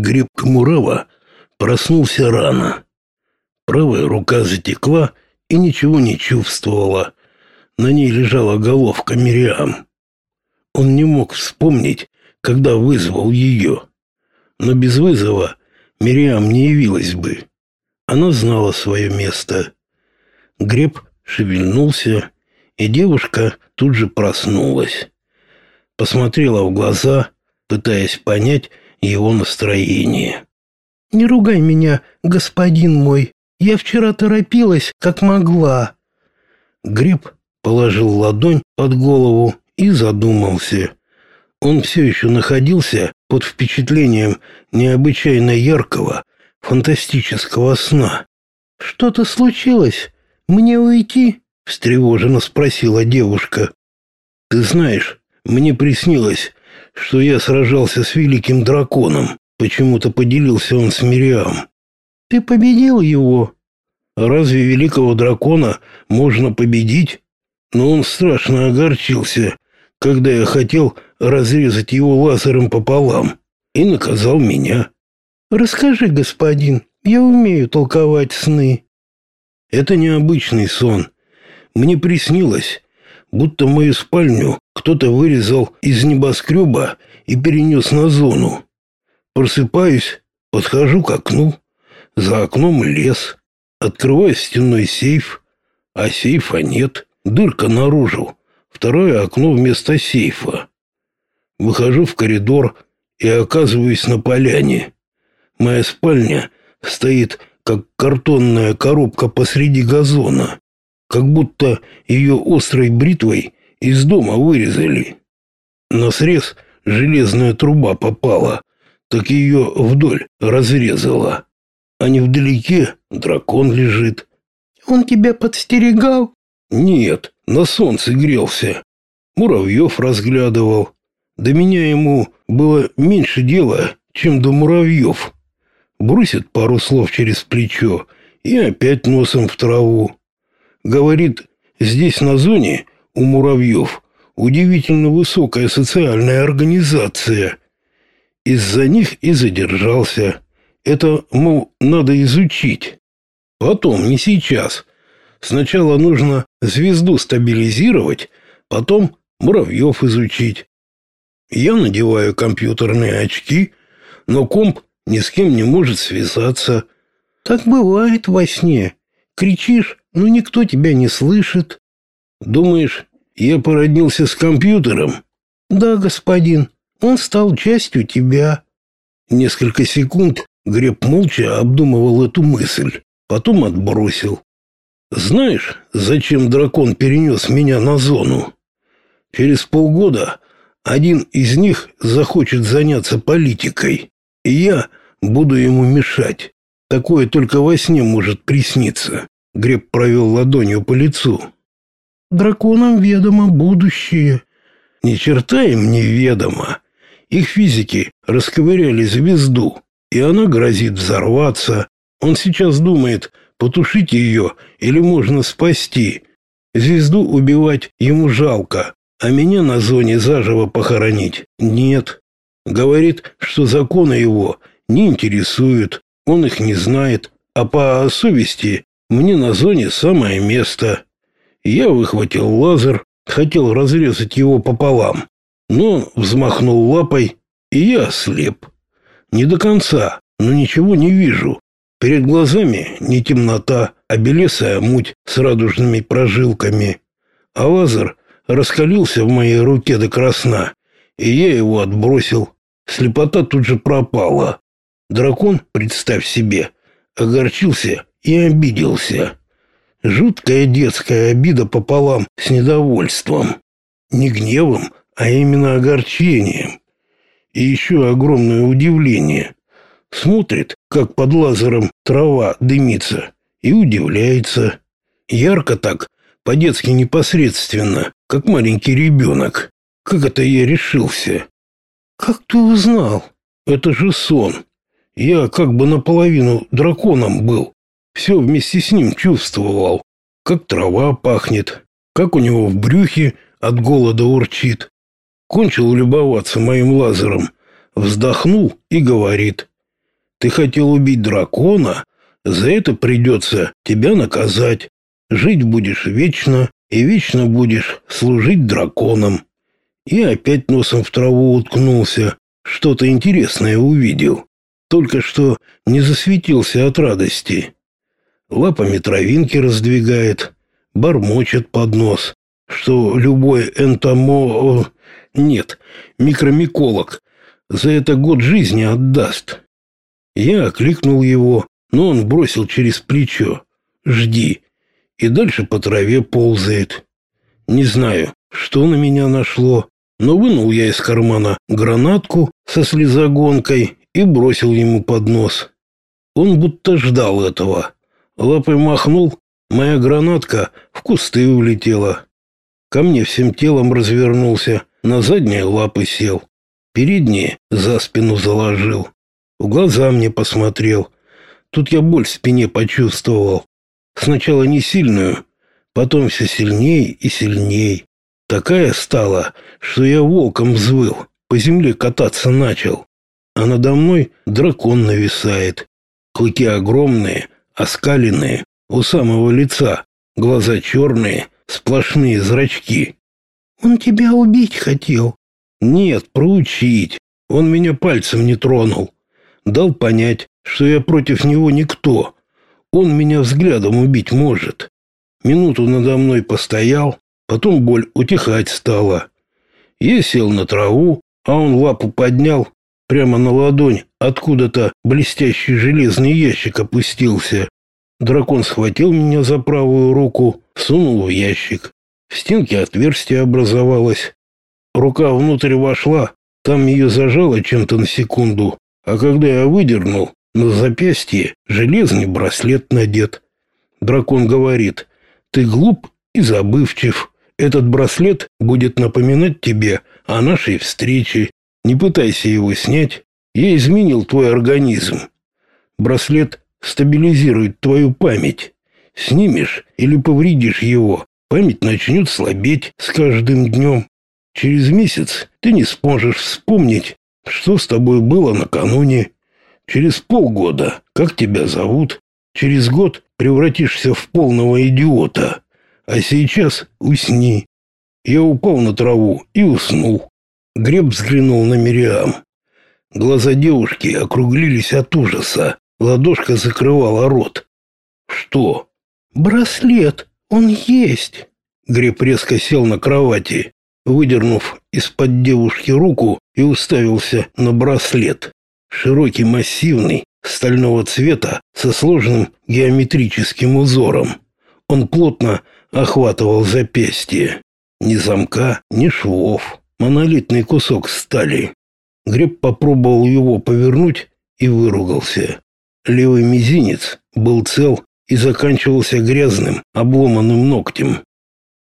Гриб Камурава проснулся рано. Правая рука затекла и ничего не чувствовала. На ней лежала головка Мириам. Он не мог вспомнить, когда вызвал ее. Но без вызова Мириам не явилась бы. Она знала свое место. Греб шевельнулся, и девушка тут же проснулась. Посмотрела в глаза, пытаясь понять его настроение. «Не ругай меня, господин мой. Я вчера торопилась, как могла». Греб положил ладонь под голову и задумался. Он все еще находился под впечатлением необычайно яркого, фантастического сна. «Что-то случилось? Мне уйти?» — встревоженно спросила девушка. «Ты знаешь, мне приснилось, что я сражался с великим драконом. Почему-то поделился он с Мириам. Ты победил его? Разве великого дракона можно победить? Но он страшно огорчился, когда я хотел разрезать его лазером пополам, и наказал меня. Расскажи, господин, я умею толковать сны. Это необычный сон. Мне приснилось, будто мою спальню кто-то вырезал из небоскреба и перенес на зону. Просыпаюсь, подхожу к окну. За окном лес. Открываю стенной сейф, а сейфа нет. Дырка наружу. Второе окно вместо сейфа. Выхожу в коридор и оказываюсь на поляне. Моя спальня стоит как картонная коробка посреди газона как будто ее острой бритвой из дома вырезали. На срез железная труба попала, так ее вдоль разрезала. А невдалеке дракон лежит. Он тебя подстерегал? Нет, на солнце грелся. Муравьев разглядывал. До меня ему было меньше дела, чем до муравьев. Бросит пару слов через плечо и опять носом в траву. Говорит, здесь на зоне у муравьев удивительно высокая социальная организация. Из-за них и задержался. Это, мол, надо изучить. Потом, не сейчас. Сначала нужно звезду стабилизировать, потом муравьев изучить. Я надеваю компьютерные очки, но комп ни с кем не может связаться. Так бывает во сне. Кричишь, но никто тебя не слышит. Думаешь, я породнился с компьютером? Да, господин, он стал частью тебя. Несколько секунд Греб молча обдумывал эту мысль, потом отбросил. Знаешь, зачем дракон перенес меня на зону? Через полгода один из них захочет заняться политикой, и я буду ему мешать. Такое только во сне может присниться. Греб провел ладонью по лицу. Драконам ведомо будущее. Ни черта им не ведомо. Их физики расковыряли звезду, и она грозит взорваться. Он сейчас думает, потушить ее или можно спасти. Звезду убивать ему жалко, а меня на зоне заживо похоронить нет. Говорит, что законы его не интересуют, он их не знает, а по совести мне на зоне самое место. Я выхватил лазер, хотел разрезать его пополам, но взмахнул лапой, и я ослеп. Не до конца, но ничего не вижу. Перед глазами не темнота, а белесая муть с радужными прожилками. А лазер раскалился в моей руке до красна, и я его отбросил. Слепота тут же пропала. Дракон, представь себе, огорчился и обиделся. Жуткая детская обида пополам с недовольством. Не гневом, а именно огорчением. И еще огромное удивление. Смотрит, как под лазером трава дымится, и удивляется. Ярко так, по-детски непосредственно, как маленький ребенок. Как это я решился? Как ты узнал? Это же сон. Я как бы наполовину драконом был все вместе с ним чувствовал, как трава пахнет, как у него в брюхе от голода урчит. Кончил любоваться моим лазером, вздохнул и говорит, Ты хотел убить дракона, за это придется тебя наказать. Жить будешь вечно, и вечно будешь служить драконам. И опять носом в траву уткнулся, что-то интересное увидел. Только что не засветился от радости. Лапами травинки раздвигает, бормочет под нос, что любой энтомо... Нет, микромиколог за это год жизни отдаст. Я окликнул его, но он бросил через плечо. «Жди». И дальше по траве ползает. Не знаю, что на меня нашло, но вынул я из кармана гранатку со слезогонкой и бросил ему под нос. Он будто ждал этого. Лапой махнул, моя гранатка в кусты улетела. Ко мне всем телом развернулся, на задние лапы сел. Передние за спину заложил. В глаза мне посмотрел. Тут я боль в спине почувствовал. Сначала не сильную, потом все сильней и сильней. Такая стала, что я волком взвыл, по земле кататься начал. А надо мной дракон нависает. Клыки огромные, оскаленные, у самого лица, глаза черные, сплошные зрачки. Он тебя убить хотел. Нет, проучить. Он меня пальцем не тронул. Дал понять, что я против него никто. Он меня взглядом убить может. Минуту надо мной постоял, потом боль утихать стала. Я сел на траву, а он лапу поднял, прямо на ладонь, откуда-то блестящий железный ящик опустился. Дракон схватил меня за правую руку, сунул в ящик. В стенке отверстие образовалось. Рука внутрь вошла, там ее зажало чем-то на секунду, а когда я выдернул, на запястье железный браслет надет. Дракон говорит, ты глуп и забывчив. Этот браслет будет напоминать тебе о нашей встрече. Не пытайся его снять. Я изменил твой организм. Браслет стабилизирует твою память. Снимешь или повредишь его, память начнет слабеть с каждым днем. Через месяц ты не сможешь вспомнить, что с тобой было накануне. Через полгода, как тебя зовут, через год превратишься в полного идиота. А сейчас усни. Я упал на траву и уснул. Греб взглянул на Мириам. Глаза девушки округлились от ужаса. Ладошка закрывала рот. Что? Браслет. Он есть. Греб резко сел на кровати, выдернув из-под девушки руку и уставился на браслет. Широкий, массивный, стального цвета со сложным геометрическим узором. Он плотно охватывал запястье. Ни замка, ни швов. Монолитный кусок стали. Греб попробовал его повернуть и выругался. Левый мизинец был цел и заканчивался грязным, обломанным ногтем.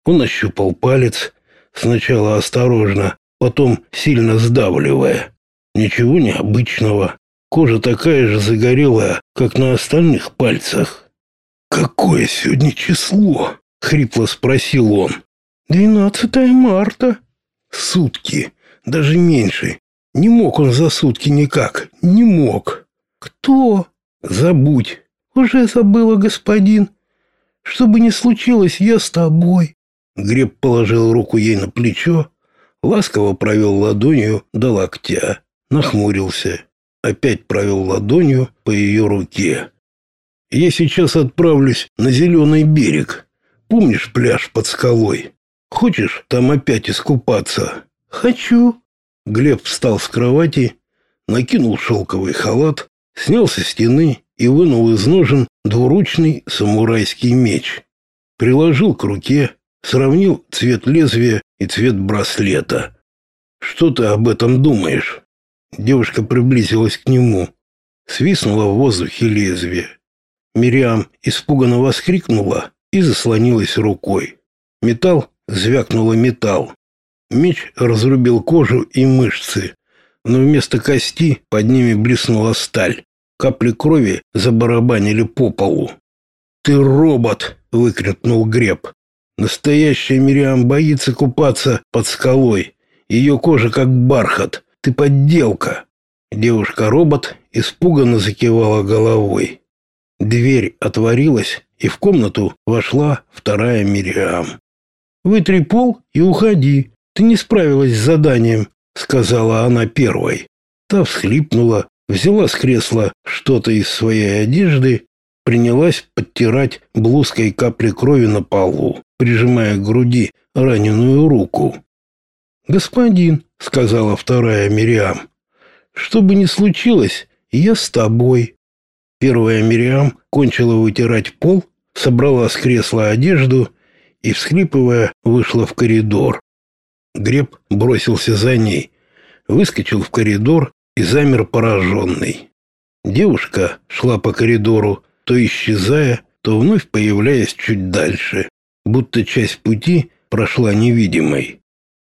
Он ощупал палец, сначала осторожно, потом сильно сдавливая. Ничего необычного. Кожа такая же загорелая, как на остальных пальцах. «Какое сегодня число?» — хрипло спросил он. «Двенадцатое марта». «Сутки, даже меньше. Не мог он за сутки никак, не мог». «Кто?» «Забудь». «Уже забыла, господин. Что бы ни случилось, я с тобой». Греб положил руку ей на плечо, ласково провел ладонью до локтя нахмурился, опять провел ладонью по ее руке. «Я сейчас отправлюсь на зеленый берег. Помнишь пляж под скалой? Хочешь там опять искупаться?» «Хочу». Глеб встал с кровати, накинул шелковый халат, снял со стены и вынул из ножен двуручный самурайский меч. Приложил к руке, сравнил цвет лезвия и цвет браслета. «Что ты об этом думаешь?» Девушка приблизилась к нему. Свистнула в воздухе лезвие. Мириам испуганно воскликнула и заслонилась рукой. Металл звякнуло металл. Меч разрубил кожу и мышцы, но вместо кости под ними блеснула сталь. Капли крови забарабанили по полу. «Ты робот!» — выкрикнул Греб. «Настоящая Мириам боится купаться под скалой. Ее кожа как бархат. Ты подделка. Девушка-робот испуганно закивала головой. Дверь отворилась, и в комнату вошла вторая Мириам. «Вытри пол и уходи. Ты не справилась с заданием», — сказала она первой. Та всхлипнула, взяла с кресла что-то из своей одежды, принялась подтирать блузкой капли крови на полу, прижимая к груди раненую руку. «Господин», — сказала вторая Мириам, — «что бы ни случилось, я с тобой». Первая Мириам кончила вытирать пол, собрала с кресла одежду и, всхлипывая, вышла в коридор. Греб бросился за ней, выскочил в коридор и замер пораженный. Девушка шла по коридору, то исчезая, то вновь появляясь чуть дальше, будто часть пути прошла невидимой.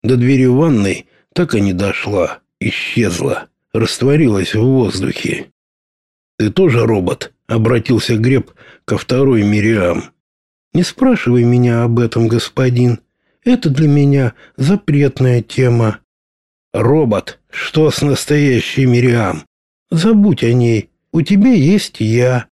До двери ванной так и не дошла, исчезла, растворилась в воздухе. «Ты тоже робот?» — обратился Греб ко второй Мириам. «Не спрашивай меня об этом, господин. Это для меня запретная тема». «Робот, что с настоящей Мириам?» «Забудь о ней. У тебя есть я».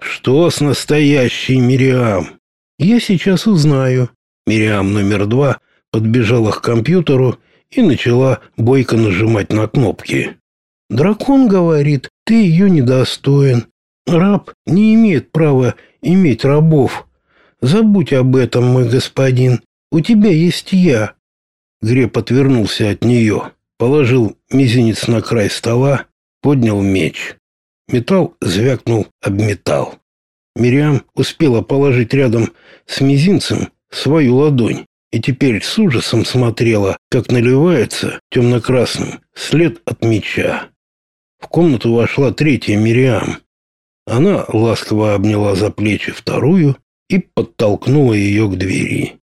«Что с настоящей Мириам?» «Я сейчас узнаю». Мириам номер два подбежала к компьютеру и начала бойко нажимать на кнопки. «Дракон говорит, ты ее недостоин. Раб не имеет права иметь рабов. Забудь об этом, мой господин. У тебя есть я». Греб отвернулся от нее положил мизинец на край стола, поднял меч. Металл звякнул об металл. Мириам успела положить рядом с мизинцем свою ладонь и теперь с ужасом смотрела, как наливается темно-красным след от меча. В комнату вошла третья Мириам. Она ласково обняла за плечи вторую и подтолкнула ее к двери.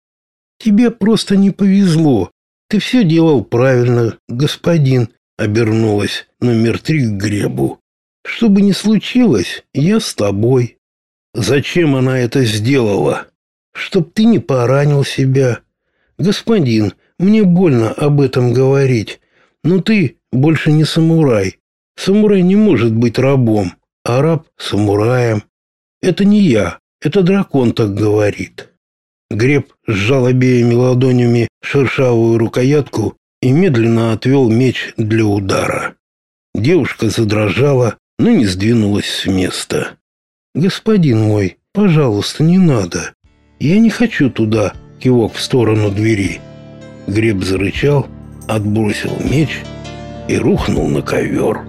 «Тебе просто не повезло», ты все делал правильно, господин, обернулась номер три к гребу. Что бы ни случилось, я с тобой. Зачем она это сделала? Чтоб ты не поранил себя. Господин, мне больно об этом говорить, но ты больше не самурай. Самурай не может быть рабом, а раб самураем. Это не я, это дракон так говорит. Греб сжал обеими ладонями шершавую рукоятку и медленно отвел меч для удара. Девушка задрожала, но не сдвинулась с места. «Господин мой, пожалуйста, не надо. Я не хочу туда», — кивок в сторону двери. Греб зарычал, отбросил меч и рухнул на ковер.